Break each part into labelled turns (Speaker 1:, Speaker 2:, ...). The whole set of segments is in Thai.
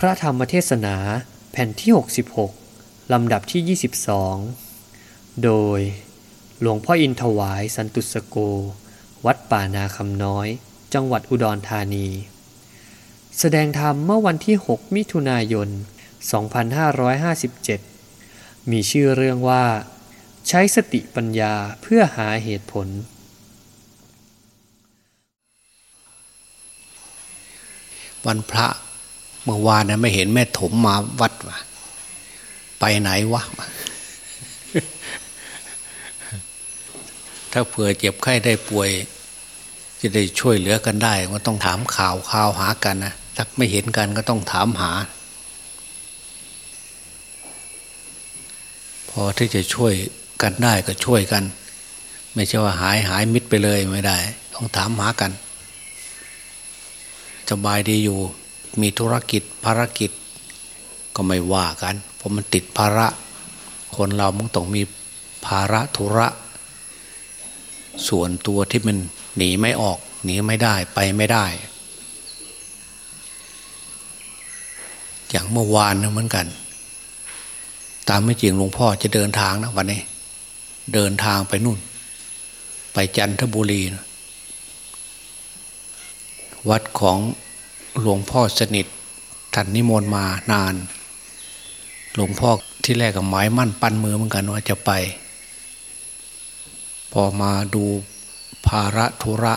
Speaker 1: พระธรรมเทศนาแผ่นที่ 66 ลำดับที่ 22 โดยหลวงพ่ออินถวายสันตุสโก วัดป่านาคำน้อย จังหวัดอุดรธานี แสดงธรรมเมื่อวันที่ 6 มิถุนายน 2557 มีชื่อเรื่องว่า ใช้สติปัญญาเพื่อหาเหตุผล
Speaker 2: วันพระ เมื่อวานนะไม่เห็นแม่ถมมาวัดวะไปไหนวะ ถ้าเผื่อเจ็บไข้ได้ป่วย จะได้ช่วยเหลือกันได้ ก็ต้องถามข่าวข่าวหากันนะถ้าไม่เห็นกันก็ต้องถามหา พอที่จะช่วยกันได้ก็ช่วยกัน ไม่ใช่ว่าหายหายมิดไปเลยไม่ได้ ต้องถามหากันสบายดีอยู่ มีธุรกิจภารกิจ ก็ไม่ว่ากัน เพราะมันติดภาระ คนเรามันต้องมีภาระธุระ ส่วนตัวที่มันหนีไม่ออก หนีไม่ได้ไปไม่ได้ อย่างเมื่อวานนเหมือนกัน ตามไม่จริงหลวงพ่อจะเดินทางนะวันนี้ เดินทางไปนู่น ไปจันทบุรีนะวัดของ หลวงพ่อสนิทท่านนิมนต์มานาน หลวงพ่อที่แรกกับหมายมั่นปั้นมือเหมือนกันว่าจะไป พอมาดูภาระธุระ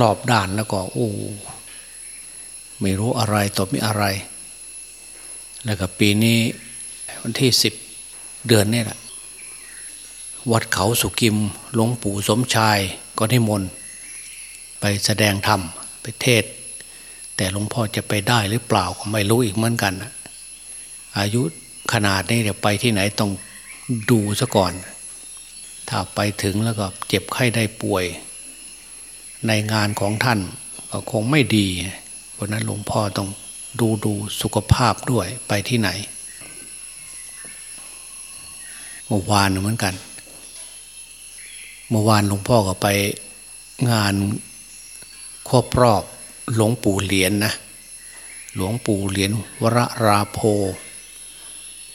Speaker 2: รอบด้านแล้วก็โอ้ไม่รู้อะไรต่อมีอะไร แล้วก็ปีนี้วันที่สิบเดือนนี่แหละวัดเขาสุกิมหลวงปู่สมชายก็นิมนต์ไปแสดงธรรมไปเทศ แต่หลวงพ่อจะไปได้หรือเปล่าก็ไม่รู้อีกเหมือนกันอายุขนาดนี้เดี๋ยวไปที่ไหนต้องดูซะก่อน ถ้าไปถึงแล้วก็เจ็บไข้ได้ป่วย ในงานของท่านก็คงไม่ดีเพราะนั้นหลวงพ่อต้องดูดูสุขภาพด้วยไปที่ไหนเมื่อวานเหมือนกัน เมื่อวานหลวงพ่อก็ไปงานครบรอบ หลวงปู่เหรียญนนะหลวงปู่เหรียญวรราโพ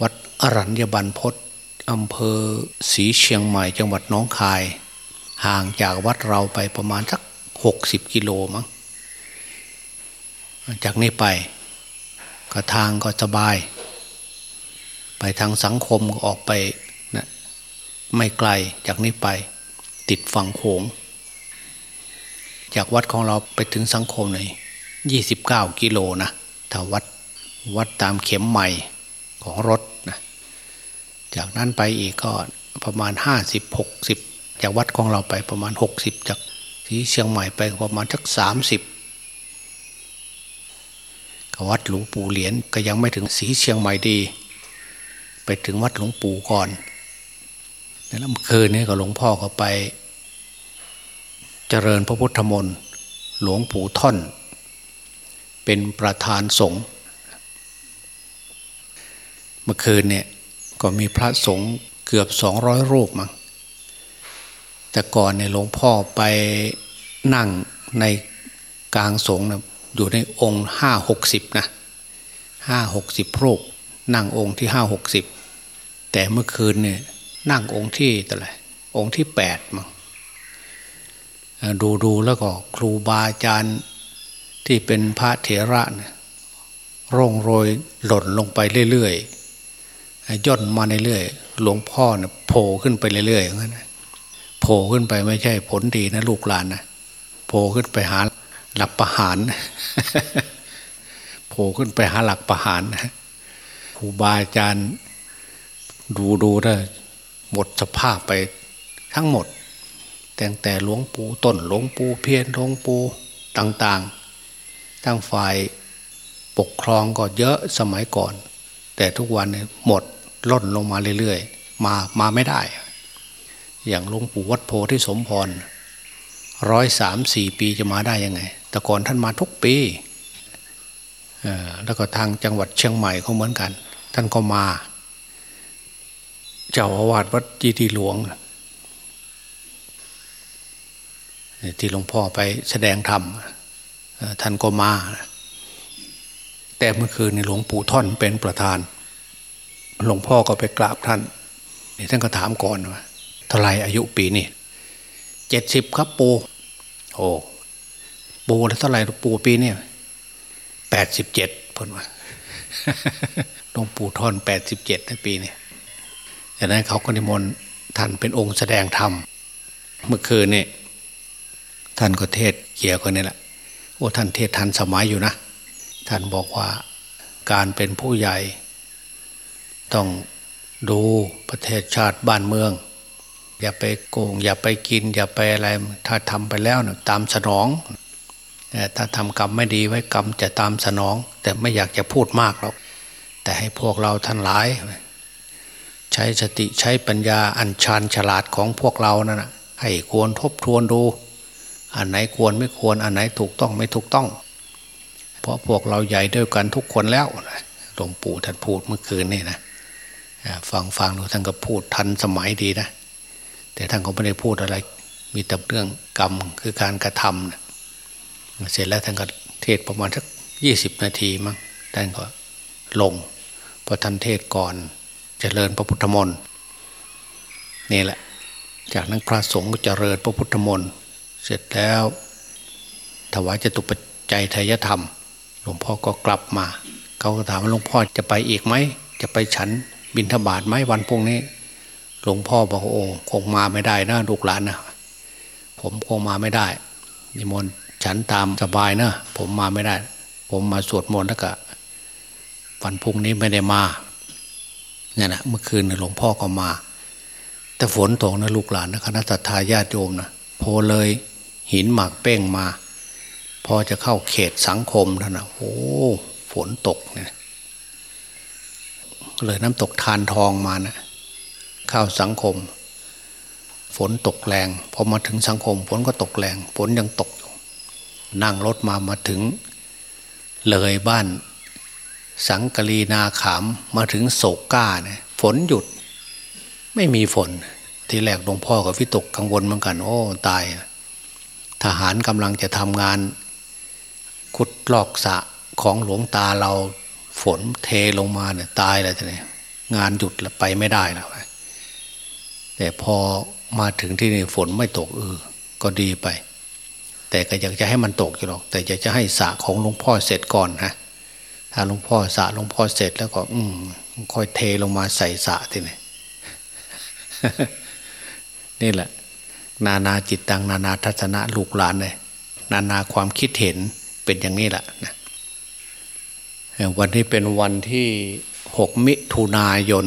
Speaker 2: วัดอรัญญบันพศอำเภอศรีเชียงใหม่จังหวัดน้องคาย ห่างจากวัดเราไปประมาณสักหกสิบกิโลมั้งจากนี้ไปก็ทางก็สบาย ไปทางสังคมก็ออกไปนะไม่ไกลจากนี้ไป ติดฝั่งโขง จากวัดของเราไปถึงสังคมในยี่สิบเก้ากิโลนะถ้าวัดวัดตามเข็มใหม่ของรถนะจากนั้นไปอีกก็ประมาณห้าสิบหกสิบจากวัดของเราไปประมาณหกสิบจากที่เชียงใหม่ไปประมาณสักสามสิบวัดหลวงปู่เหรียญก็ยังไม่ถึงสีเชียงใหม่ดี ไปถึงวัดหลวงปู่ก่อนแล้วเมื่อคืนนี้ก็หลวงพ่อก็ไป เจริญพระพุทธมนต์หลวงปู่ท่อน เป็นประธานสงฆ์เมื่อคืนเนี่ยก็มีพระสงฆ์เกือบสองร้อยรูปมั้งแต่ก่อนเนี่ยหลวงพ่อไปนั่งในกลางสงฆ์นะอยู่ในองค์ห้าหกสิบนะห้าหกสิบรูป นั่งองค์ที่ห้าหกสิบแต่เมื่อคืนเนี่ยนั่งองค์ที่แต่ไรองค์ที่แปดมั้ง ดูดูแล้วก็ครูบาอาจารย์ที่เป็นพระเถระเนี่ยร่องโรยหล่นลงไปเรื่อยๆย่นมาในเรื่อยหลวงพ่อเนี่ยโผล่ขึ้นไปเรื่อยๆอย่างนั้นโผล่ขึ้นไปไม่ใช่ผลดีนะลูกหลานนะโผล่ขึ้นไปหาหลักประหารโผล่ขึ้นไปหาหลักประหารครูบาอาจารย์ดูดูได้หมดสภาพไปทั้งหมด แต่งแต่หลวงปู่ต้นหลวงปู่เพียนหลวงปู่ต่างๆทั้งฝ่ายปกครองก็เยอะสมัยก่อน แต่ทุกวันเนี่ยหมดล่นลงมาเรื่อยๆ มามาไม่ได้ อย่างหลวงปู่วัดโพที่สมพรร้อยสามสี่ปีจะมาได้ยังไง แต่ก่อนท่านมาทุกปีแล้วก็ทางจังหวัดเชียงใหม่เขาเหมือนกัน ท่านก็มา เจ้าอาวาสวัดจีดีหลวง ที่หลวงพ่อไปแสดงธรรมท่านก็มา แต่เมื่อคืนในหลวงปู่ท่อนเป็นประธาน หลวงพ่อก็ไปกราบท่านนี่ท่านก็ถามก่อนว่าเท่าไรอายุปีนี้เจ็ดสิบครับปูโอ้ปูแล้วเท่าไรปูปีนี้แปดสิบเจ็ดพนว่าหลวงปู่ท่อนแปดสิบเจ็ดในปีนี้จากนั้นเขาก็นิมนต์ท่านเป็นองค์แสดงธรรมเมื่อคืนนี่ ท่านก็เทศเกี่ยวกันนี่แหละโอ้ท่านเทศทันสมัยอยู่นะ ท่านบอกว่าการเป็นผู้ใหญ่ ต้องดูประเทศชาติบ้านเมือง อย่าไปโกง อย่าไปกิน อย่าไปอะไร ถ้าทำไปแล้วนะตามสนอง ถ้าทำกรรมไม่ดีไว้กรรมจะตามสนอง แต่ไม่อยากจะพูดมากหรอกแต่ให้พวกเราท่านหลาย ใช้สติใช้ปัญญาอันชาญฉลาดของพวกเรานั่นนะให้ควรทบทวนดู อันไหนควรไม่ควรอันไหนถูกต้องไม่ถูกต้อง เพราะพวกเราใหญ่ด้วยกันทุกคนแล้วหลวงปู่ท่านพูดเมื่อคืนนี่นะฟังฟังดูท่านก็พูดทันสมัยดีนะ แต่ท่านก็ไม่ได้พูดอะไร มีแต่เรื่องกรรมคือการกระทำนะเสร็จแล้วท่านก็เทศประมาณสักยี่สิบนาทีมั้งท่านก็ลงพอท่านเทศก่อนจเจริญพระพุทธมนต์นี่แหละ จากนั้นพระสงฆ์ก็เจริญพระพุทธมนต์ เสร็จแล้วถวายจตุปัจจัยทยธรรม หลวงพ่อก็กลับมา เขาก็ถามว่าหลวงพ่อจะไปอีกไหม จะไปฉันบินทบาทไหมวันพรุ่งนี้ หลวงพ่อบอกโอ้คงมาไม่ได้นะลูกหลานนะผมคงมาไม่ได้ นิมนต์ฉันตามสบายนะ ผมมาไม่ได้ ผมมาสวดมนต์แล้วก็วันพุ่งนี้ไม่ได้มาเนี่ยนะเมื่อคืนหลวงพ่อก็มา แต่ฝนตกนะลูกหลานนะคณะทาญาติโยมนะโพเลย หินหมากเป้งมา พอจะเข้าเขตสังคมท่านนะโอ้ฝนตกเนี่ยเลยน้ำตกทานทองมานะเข้าสังคม ฝนตกแรงพอมาถึงสังคมฝนก็ตกแรงฝนยังตกนั่งรถมามาถึง เลยบ้านสังกลีนาขามมาถึงโศกก้าเนี่ยฝนหยุด ไม่มีฝน ทีแรกหลวงพ่อกับพิตกกังวลเหมือนกัน โอ้ ตาย ทหารกำลังจะทำงานขุดลอกสะของหลวงตาเราฝนเทลงมาเนี่ยตายเลยทีนี้งานหยุดแล้วไปไม่ได้แล้วแต่พอมาถึงที่นี่ฝนไม่ตกเออก็ดีไป แต่ก็อยากจะให้มันตกอยู่หรอก แต่อยากจะให้สะของหลวงพ่อเสร็จก่อนฮะถ้าหลวงพ่อสะหลวงพ่อเสร็จแล้วก็ อืมค่อยเทลงมาใส่สะทีนี่นี่แหละ นานาจิตตังนานาทัศนะลูกหลานเลยนานาความคิดเห็นเป็นอย่างนี้แหละนะวันนี้เป็นวันที่หกมิถุนายน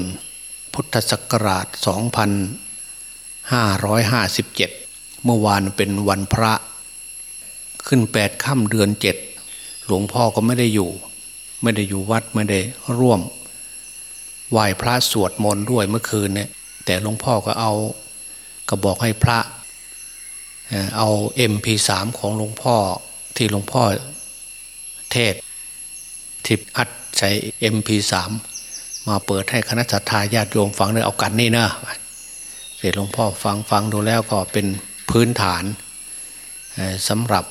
Speaker 2: พุทธศักราชสองพันห้าร้อยห้าสิบเจ็ดเมื่อวานเป็นวันพระ ขึ้นแปดค่ำเดือนเจ็ดหลวงพ่อก็ไม่ได้อยู่ ไม่ได้อยู่วัดไม่ได้ร่วมไหว้พระสวดมนต์ด้วยเมื่อคืนเนี่ยแต่หลวงพ่อก็เอาก็บอกให้พระ เอาเอ็มพีสามของหลวงพ่อที่หลวงพ่อเทศทิปอัดใช้เอ็มพีสามมาเปิดให้คณะสัตยาญาติโยมฟังเลยเอากันนี่นะเสร็จหลวงพ่อฟังฟังดูแล้วก็เป็นพื้นฐานสำหรับ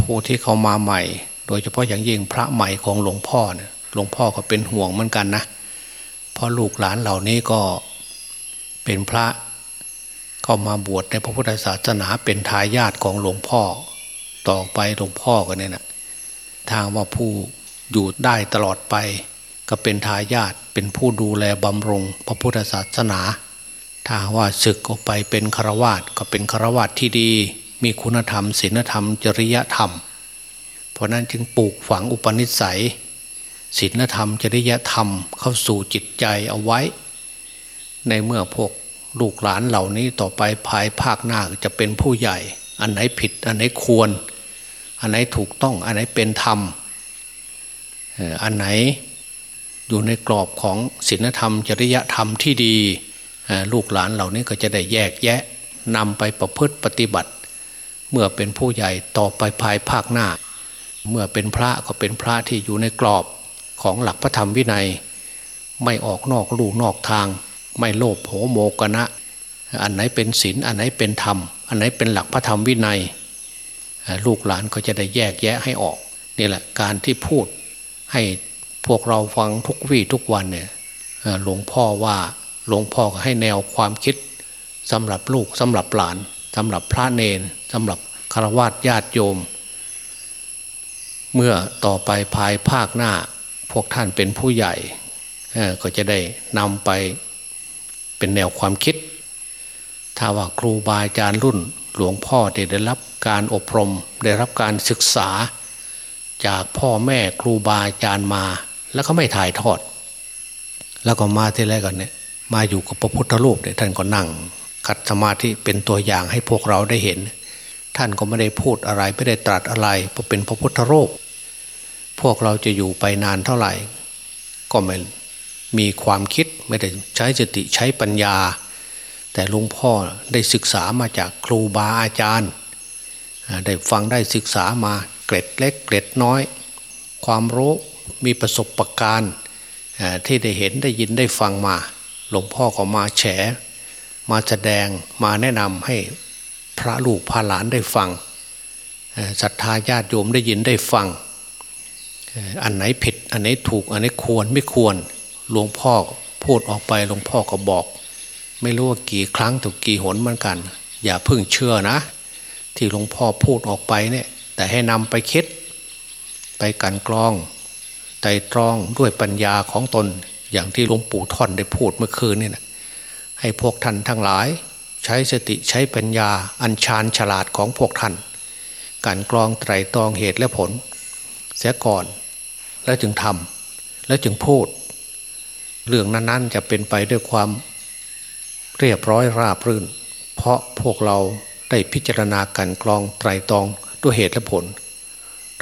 Speaker 2: ผู้ที่เขามาใหม่ โดยเฉพาะอย่างยิ่งพระใหม่ของหลวงพ่อเนี่ยหลวงพ่อก็เป็นห่วงเหมือนกันนะเพราะลูกหลานเหล่านี้ก็เป็นพระ เข้ามาบวชในพระพุทธศาสนาเป็นทายาทของหลวงพ่อ ต่อไปหลวงพ่อก็เนี่ยนะทางว่าผู้อยู่ได้ตลอดไป ก็เป็นทายาทเป็นผู้ดูแลบำรุงพระพุทธศาสนาถ้าว่าศึกออกไปเป็นฆราวาสก็เป็นฆราวาสที่ดี มีคุณธรรมศีลธรรม จริยธรรม เพราะนั้นจึงปลูกฝังอุปนิสัยศีลธรรม จริยธรรมเข้าสู่จิตใจเอาไว้ ในเมื่อพวก ลูกหลานเหล่านี้ต่อไปภายภาคหน้าจะเป็นผู้ใหญ่ อันไหนผิด อันไหนควร อันไหนถูกต้องอันไหนเป็นธรรมอันไหนอยู่ในกรอบของศีลธรรม จริยธรรมที่ดี ลูกหลานเหล่านี้ก็จะได้แยกแยะนำไปประพฤติปฏิบัติ เมื่อเป็นผู้ใหญ่ต่อไปภายภาคหน้า เมื่อเป็นพระก็เป็นพระที่อยู่ในกรอบของหลักพระธรรมวินัย ไม่ออกนอกลู่นอกทาง ไม่โลภโหโมกนะ อันไหนเป็นศีลอันไหนเป็นธรรม อันไหนเป็นหลักพระธรรมวินัย ลูกหลานก็จะได้แยกแยะให้ออกนี่แหละการที่พูดให้พวกเราฟังทุกวี่ทุกวันเนี่ยหลวงพ่อว่าหลวงพ่อให้แนวความคิดสำหรับลูกสำหรับหลานสำหรับพระเนนสำหรับฆราวาสญาติโยม เมื่อต่อไปภายภาคหน้า พวกท่านเป็นผู้ใหญ่ก็จะได้นำไป เป็นแนวความคิด ถ้าว่าครูบาอาจารย์รุ่นหลวงพ่อได้รับการอบรมได้รับการศึกษา จากพ่อแม่ครูบาอาจารย์มา แล้วก็ไม่ถ่ายทอด แล้วก็มาที่แรกก่อนเนี่ยมาอยู่กับพระพุทธรูปเนี่ยท่านก็นั่งขัดสมาธิเป็นตัวอย่างให้พวกเราได้เห็น ท่านก็ไม่ได้พูดอะไรไม่ได้ตรัสอะไรเพราะเป็นพระพุทธรูปพวกเราจะอยู่ไปนานเท่าไหร่ ก็ไม่ มีความคิดไม่ได้ใช้สติใช้ปัญญา แต่หลวงพ่อได้ศึกษามาจากครูบาอาจารย์ ได้ฟังได้ศึกษามาเกร็ดเล็กเกร็ดน้อย ความรู้มีประสบะการณ์ที่ได้เห็นได้ยินได้ฟังมา หลวงพ่อก็มาแฉ มาแสดงมาแนะนำให้พระลูกพระหลานได้ฟังศรัทธาญาติโยมได้ยินได้ฟัง อันไหนผิด อันไหนถูก อันไหนควรไม่ควร หลวงพ่อพูดออกไปหลวงพ่อก็บอก ไม่รู้ว่ากี่ครั้งถูกกี่หนเหมือนกัน อย่าเพิ่งเชื่อนะ ที่หลวงพ่อพูดออกไปเนี่ย แต่ให้นำไปคิด ไปกันกรองไตรตรองด้วยปัญญาของตนอย่างที่หลวงปู่ท่อนได้พูดเมื่อคืนนี่นะให้พวกท่านทั้งหลาย ใช้สติใช้ปัญญาอัญชานฉลาดของพวกท่านการกรองไตรตรองเหตุและผล เสียก่อน แล้วจึงทำแล้วจึงพูด เรื่องนั้นๆ จะเป็นไปด้วยความเรียบร้อยราบรื่น เพราะพวกเราได้พิจารณาการกรองไตรตรองด้วยเหตุและผล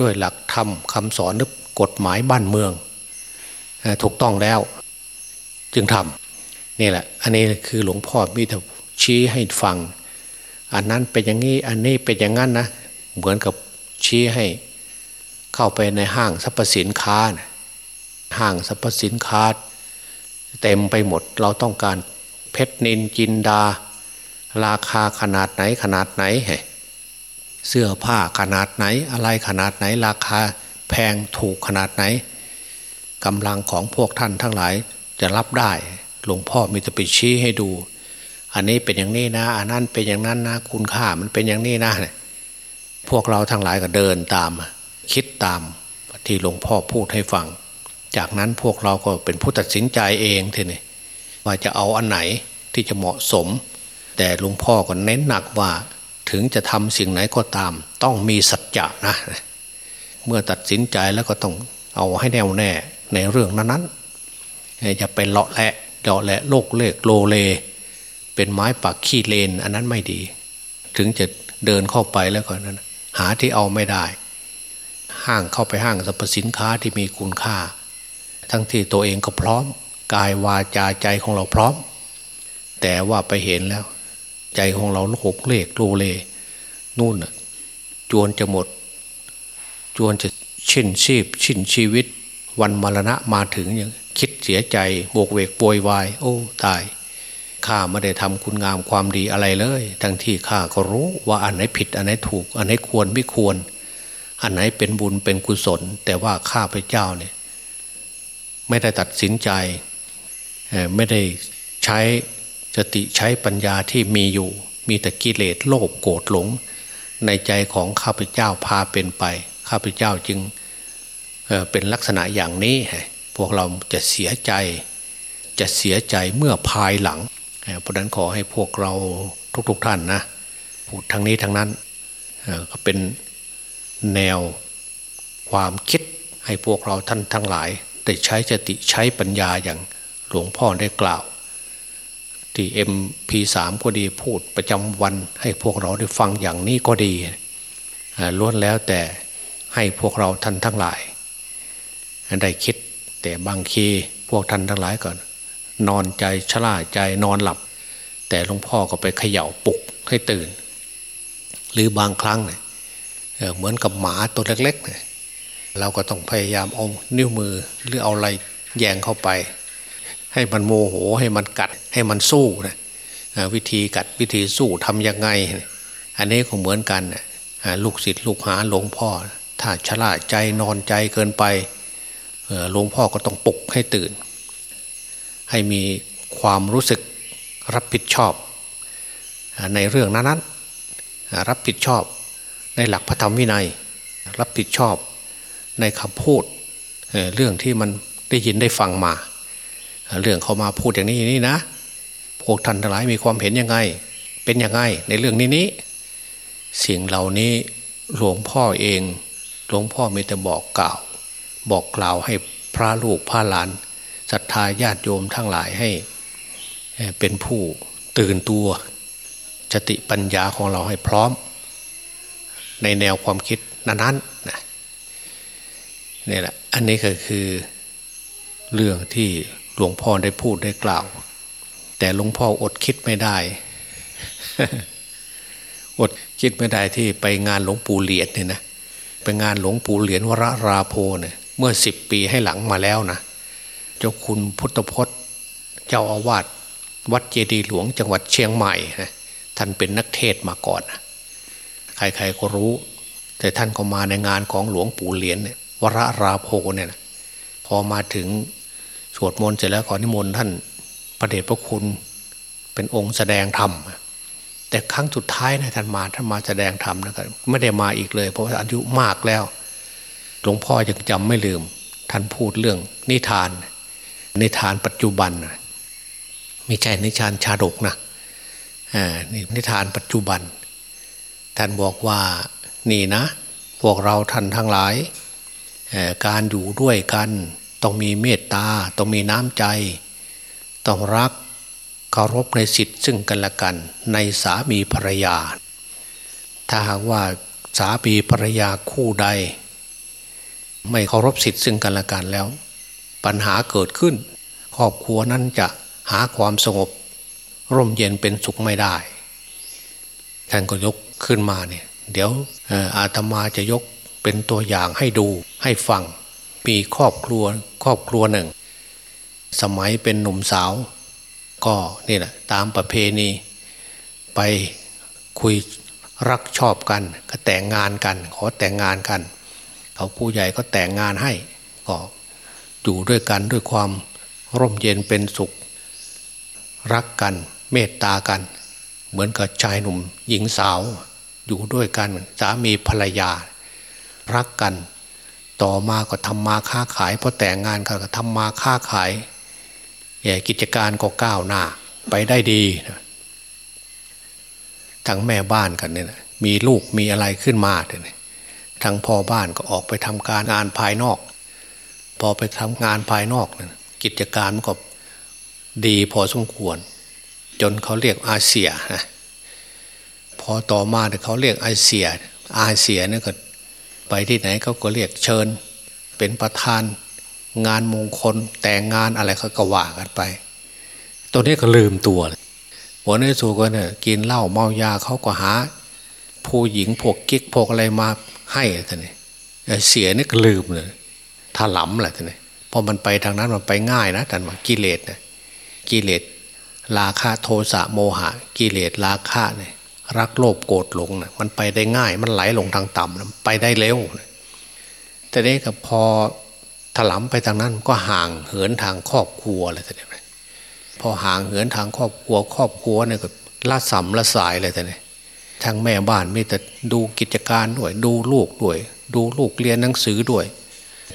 Speaker 2: ด้วยหลักธรรมคำสอนหรือกฎหมายบ้านเมือง ถูกต้องแล้ว จึงทำนี่แหละ อันนี้คือหลวงพ่อมีแต่ชี้ให้ฟัง อันนั้นเป็นอย่างนี้อันนี้เป็นอย่างนั้นนะเหมือนกับชี้ให้เข้าไปในห้างสรรพสินค้านะห้างสรรพสินค้า เต็มไปหมดเราต้องการเพชรนินจินดา ราคาขนาดไหนขนาดไหนเสื้อผ้าขนาดไหน อะไรขนาดไหน ราคาแพงถูกขนาดไหนกำลังของพวกท่านทั้งหลายจะรับได้หลวงพ่อมีแต่ไปชี้ให้ดู อันนี้เป็นอย่างนี้นะอันนั้นเป็นอย่างนั้นนะคุณค่ามันเป็นอย่างนี้นะพวกเราทั้งหลายก็เดินตาม คิดตามที่หลวงพ่อพูดให้ฟัง จากนั้นพวกเราก็เป็นผู้ตัดสินใจเองทีนี้ว่าจะเอาอันไหนที่จะเหมาะสม แต่หลวงพ่อก็เน้นหนักว่าถึงจะทำสิ่งไหนก็ตาม ต้องมีสัจจะนะ เมื่อตัดสินใจแล้วก็ต้องเอาให้แน่วแน่ในเรื่องนั้นๆจะไปเลาะแหละเลาะแหละโลกเลกโลเล เป็นไม้ปักขี้เลน อันนั้นไม่ดี ถึงจะเดินเข้าไปแล้วก็นั้น หาที่เอาไม่ได้ ห้างเข้าไปห้างสรรพสินค้าที่มีคุณค่า ทั้งที่ตัวเองก็พร้อม กายวาจาใจของเราพร้อม แต่ว่าไปเห็นแล้ว ใจของเราหกเลขโลเล นู่นจวนจะหมด จวนจะชินชีพชินชีวิต วันมรณะมาถึงยังคิดเสียใจโบกเวกโวยวาย โอ้ตายข้าไม่ได้ทำคุณงามความดีอะไรเลย ทั้งที่ข้าก็รู้ว่าอันไหนผิดอันไหนถูก อันไหนควรไม่ควร อันไหนเป็นบุญเป็นกุศล แต่ว่าข้าพเจ้าเนี่ย ไม่ได้ตัดสินใจ ไม่ได้ใช้สติใช้ปัญญาที่มีอยู่ มีแต่กิเลสโลภโกรธหลง ในใจของข้าพเจ้าพาเป็นไป ข้าพเจ้าจึงเป็นลักษณะอย่างนี้ พวกเราจะเสียใจ จะเสียใจเมื่อภายหลัง เพราะนั้นขอให้พวกเราทุก ๆทท่านนะพูดทางนี้ทางนั้นก็เป็นแนวความคิดให้พวกเราท่านทั้งหลาย ได้ใช้สติใช้ปัญญาอย่างหลวงพ่อได้กล่าว ที่เอ็มพีสามก็ดีพูดประจำวันให้พวกเราได้ฟังอย่างนี้ก็ดีล้วนแล้วแต่ให้พวกเราท่านทั้งหลาย ได้คิดแต่บางทีพวกท่านทั้งหลายก่อน นอนใจชราใจนอนหลับ แต่หลวงพ่อก็ไปเขย่าปลุกให้ตื่น หรือบางครั้งเนี่ยเหมือนกับหมาตัวเล็กๆเเราก็ต้องพยายามเอานิ้วมือหรือเอาอะไรแยงเข้าไป ให้มันโมโหให้มันกัดให้มันสู้นะวิธีกัดวิธีสู้ทำยังไง อันนี้ก็เหมือนกันลูกศิษย์ลูกหาหลวงพ่อ ถ้าชะล่าใจนอนใจเกินไปหลวงพ่อก็ต้องปลุกให้ตื่น ให้มีความรู้สึกรับผิดชอบ ในเรื่องนั้นๆรับผิดชอบในหลักพระธรรมวินัย รับผิดชอบ ในคำพูดเรื่องที่มันได้ยินได้ฟังมา เรื่องเขามาพูดอย่างนี้นี่นะพวกท่านทั้งหลายมีความเห็นยังไง เป็นยังไงในเรื่องนี้นี้สิ่งเหล่านี้หลวงพ่อเอง หลวงพ่อมีแต่บอกกล่าว บอกกล่าวให้พระลูกพระหลานศรัทธาญาติโยมทั้งหลายให้เป็นผู้ตื่นตัวสติปัญญาของเราให้พร้อม ในแนวความคิดนั้นๆ นี่แหละ อันนี้ก็คือเรื่องที่หลวงพ่อได้พูดได้กล่าว แต่หลวงพ่ออดคิดไม่ได้ อดคิดไม่ได้ที่ไปงานหลวงปู่เหรียญเนี่ยนะไปงานหลวงปู่เหรียญวรราโพเนี่ยเมื่อสิบปีให้หลังมาแล้วนะเจ้าคุณพุทธพจน์ เจ้าอาวาสวัดเจดีหลวงจังหวัดเชียงใหม่นะท่านเป็นนักเทศมาก่อนนะใครๆก็รู้ แต่ท่านก็มาในงานของหลวงปู่เหรียญเนี่ย วรราโพเนี่ยนะพอมาถึงสวดมนต์เสร็จแล้วก่อนิมนต์ท่านพระเดชพระคุณเป็นองค์แสดงธรรม แต่ครั้งสุดท้ายนะท่านมาท่านมาแสดงธรรมนะครับไม่ได้มาอีกเลย เพราะว่าอายุมากแล้ว หลวงพ่อยังจำไม่ลืม ท่านพูดเรื่องนิทาน นิทานปัจจุบันไม่ใช่นิทานชาดกนะนิทานปัจจุบัน ท่านบอกว่านี่นะ พวกเราท่านทั้งหลาย การอยู่ด้วยกัน ต้องมีเมตตาต้องมีน้ำใจ ต้องรักเคารพในสิทธิ์ซึ่งกันและกัน ในสามีภรรยา ถ้าหากว่าสามีภรรยาคู่ใด ไม่เคารพสิทธิ์ซึ่งกันและกันแล้ว ปัญหาเกิดขึ้น ครอบครัวนั้นจะหาความสงบ ร่มเย็นเป็นสุขไม่ได้ท่านก็ยกขึ้นมาเนี่ยเดี๋ยวอาตมาจะยก เป็นตัวอย่างให้ดูให้ฟัง มีครอบครัวครอบครัวหนึ่ง สมัยเป็นหนุ่มสาว ก็นี่แหละตามประเพณี ไปคุยรักชอบกัน ก็แต่งงานกัน ขอแต่งงานกัน เขาผู้ใหญ่ก็แต่งงานให้ก็อยู่ด้วยกันด้วยความร่มเย็นเป็นสุข รักกันเมตตากัน เหมือนกับชายหนุ่มหญิงสาว อยู่ด้วยกันสามีภรรยา รักกัน ต่อมาก็ทำมาค้าขายพอแต่งงานกันก็ทำมาค้าขายกิจการก็ก้าวหน้าไปได้ดีทั้งแม่บ้านกันเนี่ยมีลูกมีอะไรขึ้นมาเนี่ยทั้งพ่อบ้านก็ออกไปทำการงานภายนอก พอไปทำงานภายนอกเนี่ยกิจการมันก็ดีพอสมควร จนเขาเรียกอาเซียนะพอต่อมาเนี่ยเขาเรียกอาเซีย อาเซียเนี่ยก็ ไปที่ไหนเขาก็เรียกเชิญ เป็นประธาน งานมงคลแต่งงานอะไรเขาก็ว่ากันไป ตัวนี้ก็ลืมตัวหัวในสูก็เนี่ยกินเหล้าเมายาเขาก็หา ผู้หญิงพวกกิ๊กพวกอะไรมาให้ท่านนี่เสียนี่ก็ลืมเลยถลำแหละท่านนี่พอมันไปทางนั้นมันไปง่ายนะท่านว่ากิเลสนี่ยกิเลสราคะโทสะโมหะ กิเลสราคะเนี่ย รักโลภโกรธหลงนะมันไปได้ง่าย มันไหลลงทางต่ำนะไปได้เร็วนะแต่นี้ก็พอถลำไปทางนั้นก็ห่างเหินทางครอบครัวเลยแต่นี้พอห่างเหินทางครอบครัว ครอบครัวเนี่ยก็ละสัมละสายเลยแต่นี้ทางแม่บ้านมีแต่ดูกิจการด้วย ดูลูกด้วย ดูลูกเรียนหนังสือด้วย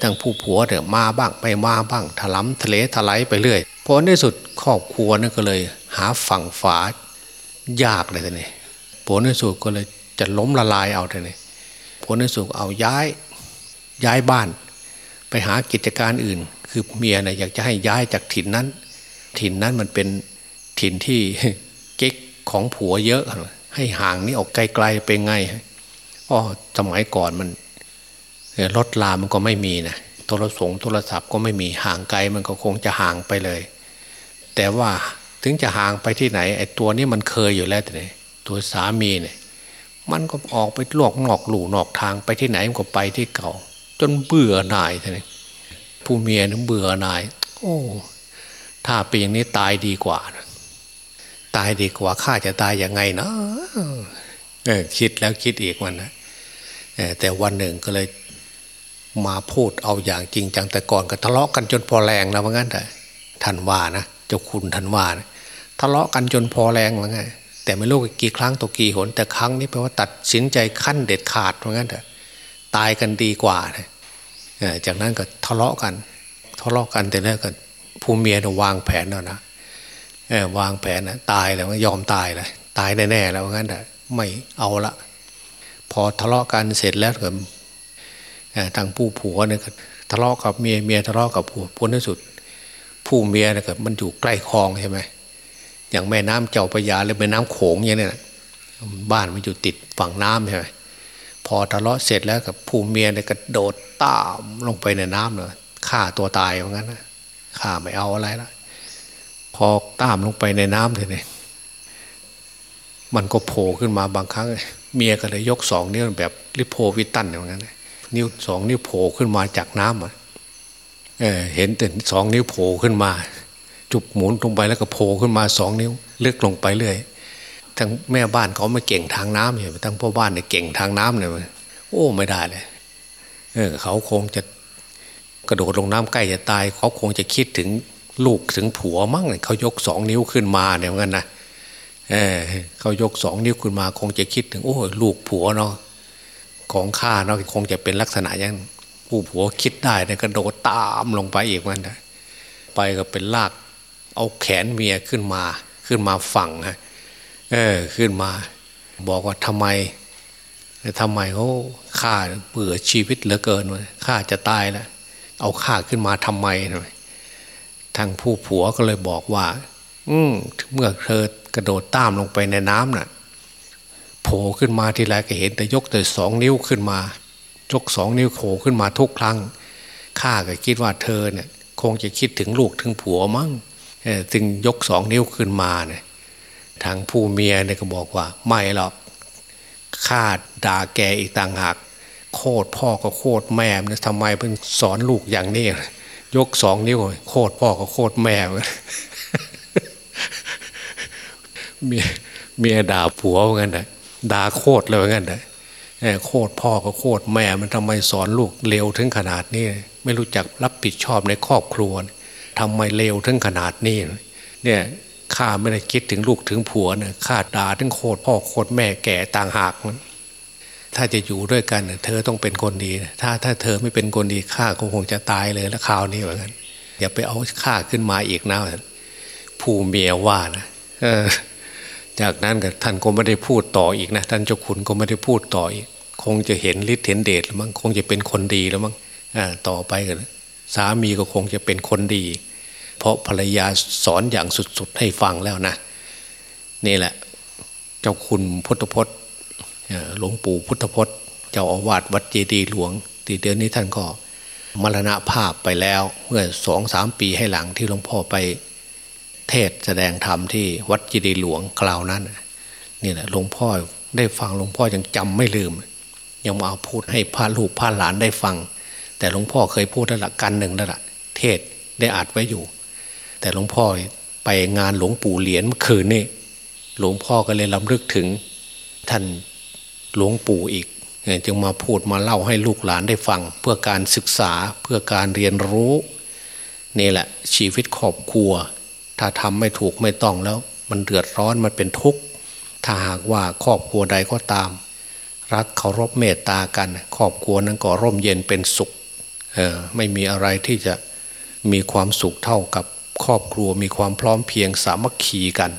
Speaker 2: ทางผู้ผัวเนี่ยมาบ้างไปมาบ้าง ถลำทะเลถลายไปเรื่อยพอในสุดครอบครัวนั่นก็เลย หาฝั่งฝายากเลยแต่นี้ ผลในสุดก็เลยจะล้มละลายเอาเท่านี้ผลในสุดเอาย้ายย้ายบ้าน ไปหากิจการอื่น คือเมียนะอยากจะให้ย้ายจากถิ่นนั้น ถิ่นนั้นมันเป็นถิ่นที่เก๊กของผัวเยอะ ให้ห่างนี่ออกไกลๆไปไงอ๋อสมัยก่อนมันรถลามันก็ไม่มีนะโทรศัพท์โทรศัพท์ก็ไม่มีห่างไกลมันก็คงจะห่างไปเลย แต่ว่าถึงจะห่างไปที่ไหนไอ้ตัวนี้มันเคยอยู่แล้วแต่เนี่ย ตัวสามีเนี่ยมันก็ออกไปลอกนอกหลู่นอกทางไปที่ไหนมันก็ไปที่เก่า จนเบื่อหน่ายท่านผู้เมียนี่เบื่อหน่าย โอ้ถ้าเป็นอย่างนี้ตายดีกว่า ตายดีกว่าข้าจะตายยังไงนะเออคิดแล้วคิดอีกวันนะแต่วันหนึ่งก็เลยมาพูดเอาอย่างจริงจังแต่ก่อนก็ทะเลาะกันจนพอแรงแล้วว่างั้นแต่ท่านว่านะเจ้าคุณท่านว่านะทะเลาะกันจนพอแรงว่างั้น แต่ไม่รู้กี่ครั้งตัวกี่หน แต่ครั้งนี้แปลว่าตัดสินใจขั้นเด็ดขาดว่าะงั้นแต่ตายกันดีกว่านะจากนั้นก็ทะเลาะกัน ทะเลาะกันแต่แล้วก็ผู้เมียนะวางแผนแล้วนะวางแผนนะตายแล้วยอมตายเลยตายแน่ๆแล้วงั้นแต่ไม่เอาละ พอทะเลาะกันเสร็จแล้วก็ทางผู้ผัวเนี่ยทะเลาะกับเมียเมียทะเลาะกับผัวผลที่สุด ผู้เมียเนี่ยก็มันอยู่ใกล้คลองใช่ไหม อย่างแม่น้ำเจ้าพระยาหรือแม่น้ำโขงอย่างเนี้นะบ้านมันอยู่ติดฝั่งน้ำใช่ไหมพอทะเลาะเสร็จแล้วกับผู้เมียเนี่ยก็โดดตามลงไปในน้ำเลยฆ่าตัวตายเหมือนกันนะฆ่าไม่เอาอะไรละพอตามลงไปในน้ำเลยเนี่ยมันก็โผล่ขึ้นมาบางครั้ง เมียก็เลยยกสองนิ้วแบบริโพวิตันอย่างนั้นนิ้วสองนิ้วโผล่ขึ้นมาจากน้ำอะเเห็นแต่สองนิ้วโผล่ขึ้นมา จุบหมุนลงไปแล้วก็โผล่ขึ้นมาสองนิ้วเลือกลงไปเรื่อยทั้งแม่บ้านเขาไม่เก่งทางน้ำอยู่ทั้งพ่อบ้านเนี่ยเก่งทางน้ำเนี่ยโอ้ไม่ได้เลยเออเขาคงจะกระโดดลงน้ำใกล้จะตาย เขาคงจะคิดถึงลูกถึงผัวมั้งเขายกสองนิ้วขึ้นมาเนี่ยเหมือนกันนะเออเขายกสองนิ้วขึ้นมา คงจะคิดถึง โอ้ลูกผัวเนาะของข้าเนาะคงจะเป็นลักษณะอย่างผู้ผัวคิดได้เนี่ยกระโดดตามลงไปอีกมันนะไปก็เป็นลาก เอาแขนเมียขึ้นมา ขึ้นมาฝั่งฮะเออขึ้นมา บอกว่าทำไมทำไมเขาฆ่าเบื่อชีวิตเหลือเกินเลยฆ่าจะตายแล้วเอาฆ่าขึ้นมาทำไมทางผู้ผัวก็เลยบอกว่า อืมเมื่อเธอกระโดดตามลงไปในน้ำน่ะโผล่ขึ้นมาทีไรก็เห็นแต่ยกแต่สองนิ้วขึ้นมา ยกสองนิ้วโผล่ขึ้นมาทุกครั้งข้าก็คิดว่าเธอเนี่ย คงจะคิดถึงลูกถึงผัวมั้ง จึงยกสองนิ้วขึ้นมาเนี่ยทางผู้เมียเนี่ยก็บอกว่า ไม่หรอกข้าดด่าแกอีกต่างหาก โคตรพ่อก็โคตรแม่เนี่ยทำไมเพิ่งสอนลูกอย่างนี้ยกสองนิ้วโคตรพ่อก็โคตรแม่เมียเมียด่าผัวเหมือนกันนะด่าโคตรเลยเหมือนกันนะโคตรพ่อก็โคตรแม่มันทำไมสอนลูกเลวถึงขนาดนี้ ไม่รู้จักรับผิดชอบในครอบครัว ทำไมเลวถึงขนาดนี้เนี่ยข้าไม่ได้คิดถึงลูกถึงผัวเนี่ยข้าด่าถึงโคตรพ่อโคตรแม่แก่ต่างหากมันถ้าจะอยู่ด้วยกันเธอต้องเป็นคนดี ถ้าถ้าเธอไม่เป็นคนดีข้าคงจะตายเลยแล้วคราวนี้เหมือนกันอย่าไปเอาข้าขึ้นมาอีกนะผู้เมียว่านะจากนั้นก็ท่านก็ไม่ได้พูดต่ออีกนะท่านเจ้าขุนก็ไม่ได้พูดต่ออีก คงจะเห็นฤทธิ์เห็นเดชแล้วมั้งคงจะเป็นคนดีแล้วมั้งต่อไปกัน สามีก็คงจะเป็นคนดี เพราะภรรยาสอนอย่างสุดๆให้ฟังแล้วนะ นี่แหละ เจ้าคุณพุทธพจน์หลวงปู่พุทธพจน์ เจ้าอาวาสวัดเจดีหลวงตีเดือนนี้ท่านก็มรณภาพไปแล้ว เมื่อสองสามปีให้หลังที่หลวงพ่อไปเทศแสดงธรรมที่วัดเจีดีหลวงกล่าวนั้นนี่แหละหลวงพ่อได้ฟังหลวงพ่อยังจำไม่ลืม ยังมาเอาพูดให้พระลูกพระหลานได้ฟัง แต่หลวงพ่อเคยพูดแล้วละกันหนึ่งแล้วละเทศได้อัดไว้อยู่ แต่หลวงพ่อไปงานหลวงปู่เหรียญเมื่อคืนนี่หลวงพ่อก็เลยลำลึกถึงท่านหลวงปู่อีกจึงมาพูดมาเล่าให้ลูกหลานได้ฟัง เพื่อการศึกษาเพื่อการเรียนรู้นี่แหละ ชีวิตครอบครัว ถ้าทำไม่ถูกไม่ต้องแล้ว มันเดือดร้อนมันเป็นทุกข์ถ้าหากว่าครอบครัวใดก็ตาม รักเคารพเมตตากัน ครอบครัวนั้นก็ร่มเย็นเป็นสุข ไม่มีอะไรที่จะมีความสุขเท่ากับครอบครัวมีความพร้อมเพียงสามัคคีกัน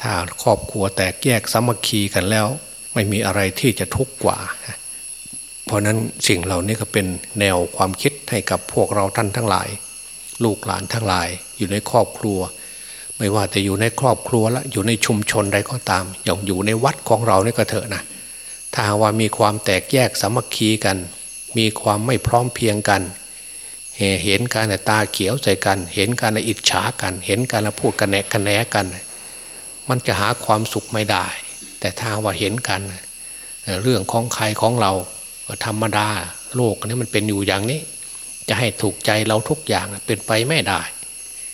Speaker 2: ถ้าครอบครัวแตกแยกสามัคคีกันแล้ว ไม่มีอะไรที่จะทุกข์กว่า เพราะนั้นสิ่งเหล่านี้ก็เป็นแนวความคิดให้กับพวกเราท่านทั้งหลาย ลูกหลานทั้งหลายอยู่ในครอบครัว ไม่ว่าจะอยู่ในครอบครัวละอยู่ในชุมชนใดก็ตาม อย่างอยู่ในวัดของเรานี่ก็เถอะนะถ้าว่ามีความแตกแยกสามัคคีกัน มีความไม่พร้อมเพียงกัน เห็นการตาเขียวใส่กัน เห็นการอิจฉากัน เห็นการพูดกันแหนกันแหนกัน มันจะหาความสุขไม่ได้ แต่ถ้าว่าเห็นกัน เรื่องของใครของเราธรรมดาโลกนี้มันเป็นอยู่อย่างนี้ จะให้ถูกใจเราทุกอย่างเป็นไปไม่ได้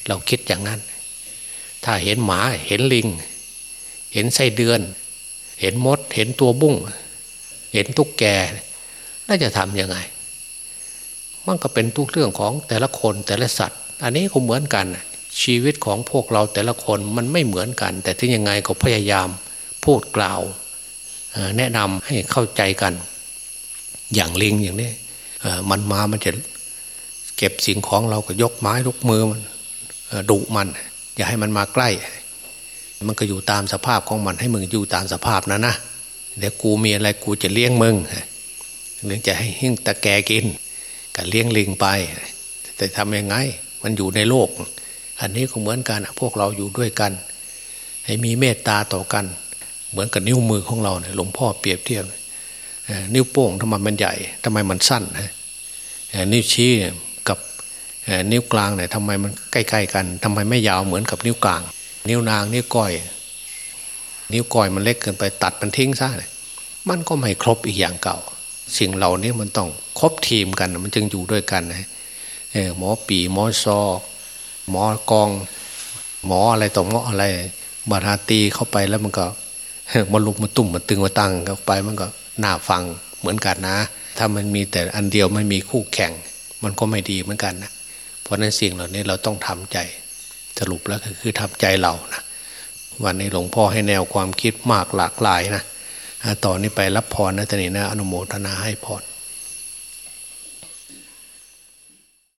Speaker 2: เราคิดอย่างนั้น ถ้าเห็นหมาเห็นลิง เห็นไส้เดือน เห็นมด เห็นตัวบุ้งเห็นตุ๊กแก น่าจะทำยังไง มันก็เป็นทุกเรื่องของแต่ละคนแต่ละสัตว์ อันนี้ก็เหมือนกัน ชีวิตของพวกเราแต่ละคนมันไม่เหมือนกัน แต่ที่ยังไงก็พยายามพูดกล่าวแนะนำให้เข้าใจกัน อย่างลิงอย่างนี้มันมามันจะเก็บสิ่งของเราก็ยกไม้ยกมือมันดุมัน อย่าให้มันมาใกล้ มันก็อยู่ตามสภาพของมันให้มึงอยู่ตามสภาพนะนะเดี๋ยวกูมีอะไรกูจะเลี้ยงมึง เลี้ยงจะให้หิ้งตะแกกินก็เลี้ยงลิงไป แต่ทำยังไง มันอยู่ในโลก อันนี้ก็เหมือนกันพวกเราอยู่ด้วยกัน ให้มีเมตตาต่อกัน เหมือนกับนิ้วมือของเราเนี่ยหลวงพ่อเปรียบเทียบนิ้วโป้งทำไมมันใหญ่ทำไมมันสั้นนิ้วชี้กับนิ้วกลางเนี่ยทำไมมันใกล้ๆกันทำไมไม่ยาวเหมือนกับนิ้วกลาง นิ้วนางนิ้วก้อย นิ้วก้อยมันเล็กเกินไปตัดมันทิ้งซะมันก็ไม่ครบอีกอย่างเก่า สิ่งเหล่านี้มันต้องครบทีมกัน มันจึงอยู่ด้วยกันนะหมอปีหมอซอหมอกอง หมออะไรต่อหมออะไรบาราตีเข้าไปแล้วมันก็มันลุกมาตุ่มมาตึงมาตั้งเข้าไปมันก็น่าฟังเหมือนกันนะ ถ้ามันมีแต่อันเดียวไม่มีคู่แข่ง มันก็ไม่ดีเหมือนกันนะเพราะนั้นสิ่งเหล่านี้เราต้องทำใจสรุปแล้วก็คือทำใจเรานะวันนี้หลวงพ่อให้แนวความคิดมากหลากหลายนะ ต่อนนี้ไปรับพรนะตนนี้นะ อนุโมทนาให้พร